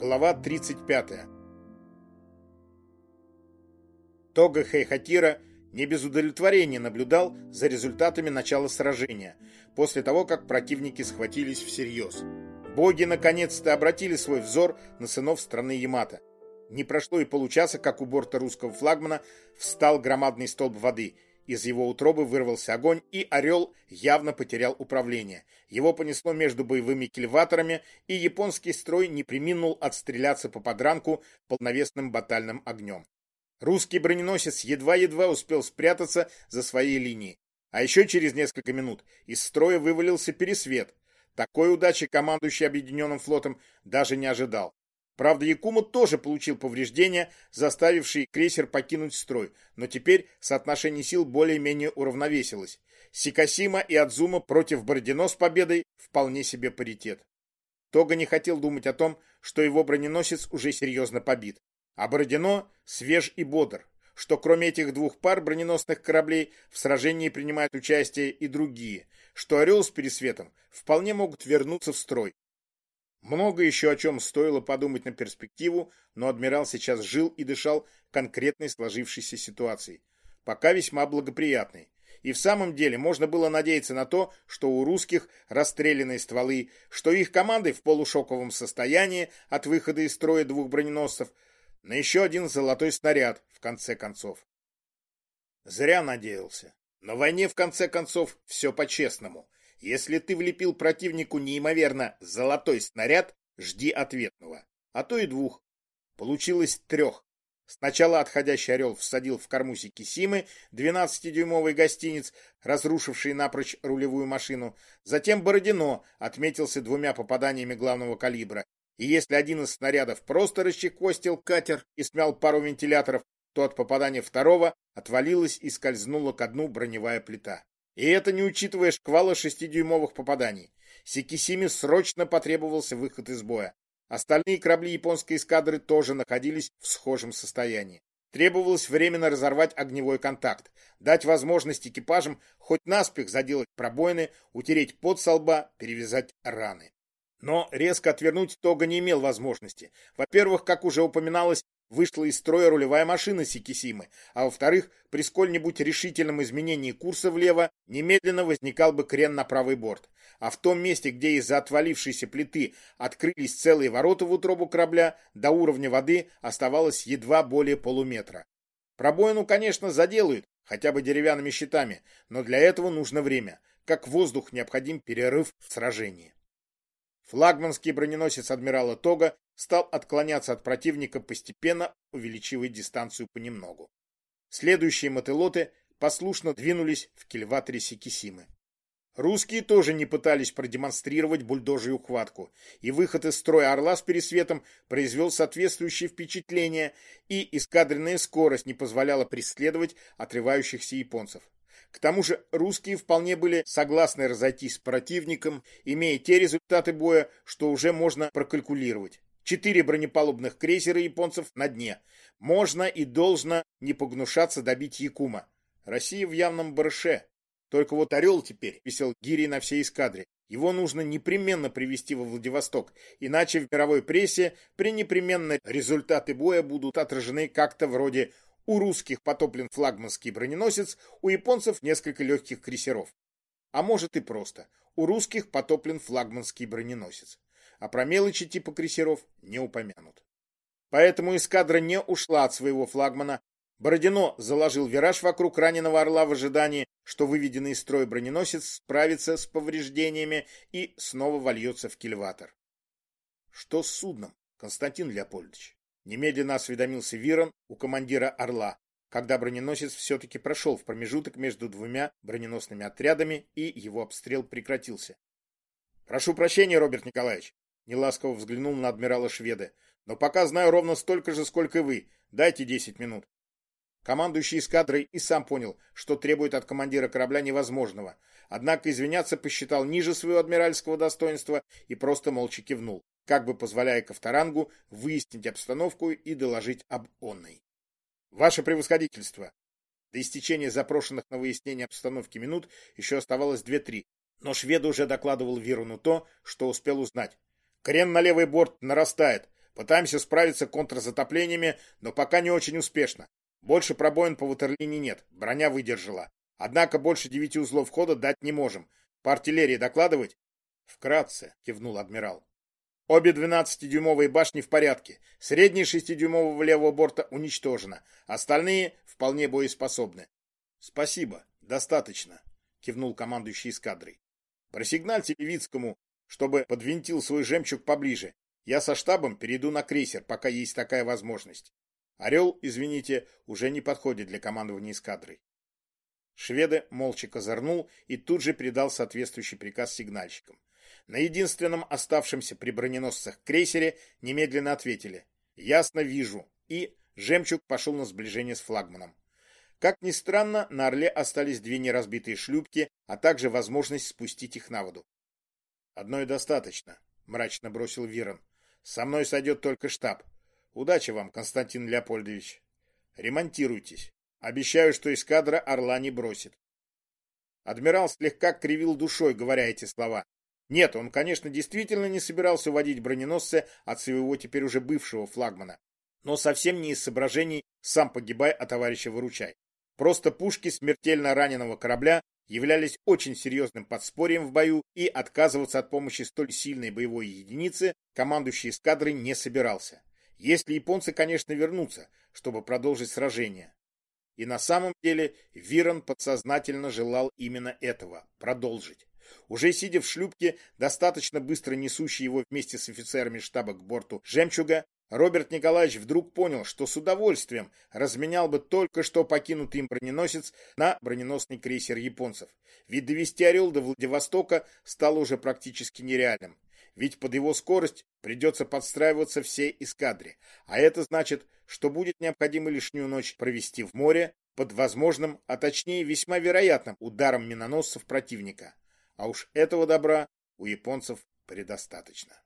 Глава 35. Тога Хейхатира не без удовлетворения наблюдал за результатами начала сражения, после того, как противники схватились всерьез. Боги наконец-то обратили свой взор на сынов страны Ямато. Не прошло и получаса, как у борта русского флагмана встал громадный столб воды – из его утробы вырвался огонь, и «Орел» явно потерял управление. Его понесло между боевыми кильваторами, и японский строй не приминул отстреляться по подранку полновесным батальным огнем. Русский броненосец едва-едва успел спрятаться за своей линией. А еще через несколько минут из строя вывалился пересвет. Такой удачи командующий Объединенным флотом даже не ожидал. Правда, Якума тоже получил повреждения, заставившие крейсер покинуть строй, но теперь соотношение сил более-менее уравновесилось. Сикасима и Адзума против Бородино с победой вполне себе паритет. Тога не хотел думать о том, что его броненосец уже серьезно побит, а Бородино свеж и бодр, что кроме этих двух пар броненосных кораблей в сражении принимают участие и другие, что Орел с Пересветом вполне могут вернуться в строй, много еще о чем стоило подумать на перспективу, но адмирал сейчас жил и дышал конкретной сложившейся ситуацией, пока весьма благоприятной. И в самом деле можно было надеяться на то, что у русских расстрелянные стволы, что их команды в полушоковом состоянии от выхода из строя двух броненосцев, на еще один золотой снаряд, в конце концов. Зря надеялся. На войне, в конце концов, все по-честному – если ты влепил противнику неимоверно золотой снаряд, жди ответного, а то и двух. Получилось трех. Сначала отходящий «Орел» всадил в корму Сикисимы 12-дюймовый гостиниц, разрушивший напрочь рулевую машину. Затем Бородино отметился двумя попаданиями главного калибра. И если один из снарядов просто расчекостил катер и смял пару вентиляторов, то от попадания второго отвалилась и скользнула ко дну броневая плита. И это не учитывая шквала шестидюймовых попаданий. Сикисиме срочно потребовался выход из боя. Остальные корабли японской эскадры тоже находились в схожем состоянии. Требовалось временно разорвать огневой контакт, дать возможность экипажам хоть наспех заделать пробоины, утереть пот со лба, перевязать раны. Но резко отвернуть Тога не имел возможности. Во-первых, как уже упоминалось, вышла из строя рулевая машина Сикисимы, а во-вторых, при сколь-нибудь решительном изменении курса влево немедленно возникал бы крен на правый борт. А в том месте, где из-за отвалившейся плиты открылись целые ворота в утробу корабля, до уровня воды оставалось едва более полуметра. Пробоину, конечно, заделают, хотя бы деревянными щитами, но для этого нужно время. Как воздух необходим перерыв в сражении. Флагманский броненосец адмирала Тога стал отклоняться от противника постепенно, увеличивая дистанцию понемногу. Следующие мотылоты послушно двинулись в кильваторе Сикисимы. Русские тоже не пытались продемонстрировать бульдожью ухватку, и выход из строя «Орла» с пересветом произвел соответствующее впечатление, и эскадренная скорость не позволяла преследовать отрывающихся японцев. К тому же русские вполне были согласны разойтись с противником, имея те результаты боя, что уже можно прокалькулировать. Четыре бронепалубных крейсера японцев на дне. Можно и должно не погнушаться добить Якума. Россия в явном барыше. Только вот «Орел» теперь висел гири на всей эскадре. Его нужно непременно привести во Владивосток, иначе в мировой прессе пренепременно результаты боя будут отражены как-то вроде у русских потоплен флагманский броненосец, у японцев несколько легких крейсеров. А может и просто. У русских потоплен флагманский броненосец. А про мелочи типа крейсеров не упомянут. Поэтому эскадра не ушла от своего флагмана. Бородино заложил вираж вокруг раненого орла в ожидании, что выведенный из строя броненосец справится с повреждениями и снова вольется в кильватор. Что с судном, Константин Леопольдович? Немедленно осведомился Вирон у командира «Орла», когда броненосец все-таки прошел в промежуток между двумя броненосными отрядами и его обстрел прекратился. «Прошу прощения, Роберт Николаевич», — неласково взглянул на адмирала Шведа, «но пока знаю ровно столько же, сколько и вы. Дайте десять минут». Командующий эскадрой и сам понял, что требует от командира корабля невозможного, однако извиняться посчитал ниже своего адмиральского достоинства и просто молча кивнул как бы позволяя Ковторангу выяснить обстановку и доложить об онной. Ваше превосходительство! До истечения запрошенных на выяснение обстановки минут еще оставалось две-три, но швед уже докладывал Вируну то, что успел узнать. Крен на левый борт нарастает. Пытаемся справиться контрзатоплениями, но пока не очень успешно. Больше пробоин по ватерлине нет, броня выдержала. Однако больше девяти узлов хода дать не можем. По артиллерии докладывать? Вкратце, кивнул адмирал. Обе 12-дюймовые башни в порядке. Средняя 6-дюймового левого борта уничтожена. Остальные вполне боеспособны. Спасибо, достаточно, кивнул командующий эскадрой. Просигнальте Левицкому, чтобы подвинтил свой жемчуг поближе. Я со штабом перейду на крейсер, пока есть такая возможность. Орел, извините, уже не подходит для командования эскадрой. Шведы молча козырнул и тут же передал соответствующий приказ сигнальщикам. На единственном оставшемся при броненосцах крейсере немедленно ответили «Ясно вижу» и «Жемчуг» пошел на сближение с флагманом. Как ни странно, на «Орле» остались две неразбитые шлюпки, а также возможность спустить их на воду. «Одной достаточно», — мрачно бросил Вирон. «Со мной сойдет только штаб. Удачи вам, Константин Леопольдович. Ремонтируйтесь. Обещаю, что эскадра «Орла» не бросит». Адмирал слегка кривил душой, говоря эти слова. Нет, он, конечно, действительно не собирался уводить броненосцы от своего теперь уже бывшего флагмана. Но совсем не из соображений «сам погибай, а товарища выручай». Просто пушки смертельно раненого корабля являлись очень серьезным подспорьем в бою, и отказываться от помощи столь сильной боевой единицы командующий эскадрой не собирался. Если японцы, конечно, вернутся, чтобы продолжить сражение. И на самом деле Вирон подсознательно желал именно этого – продолжить. Уже сидя в шлюпке, достаточно быстро несущий его вместе с офицерами штаба к борту «Жемчуга», Роберт Николаевич вдруг понял, что с удовольствием разменял бы только что покинутый им броненосец на броненосный крейсер японцев. Ведь довести «Орел» до Владивостока стало уже практически нереальным. Ведь под его скорость придется подстраиваться всей эскадре. А это значит, что будет необходимо лишнюю ночь провести в море под возможным, а точнее весьма вероятным ударом миноносцев противника. А уж этого добра у японцев предостаточно.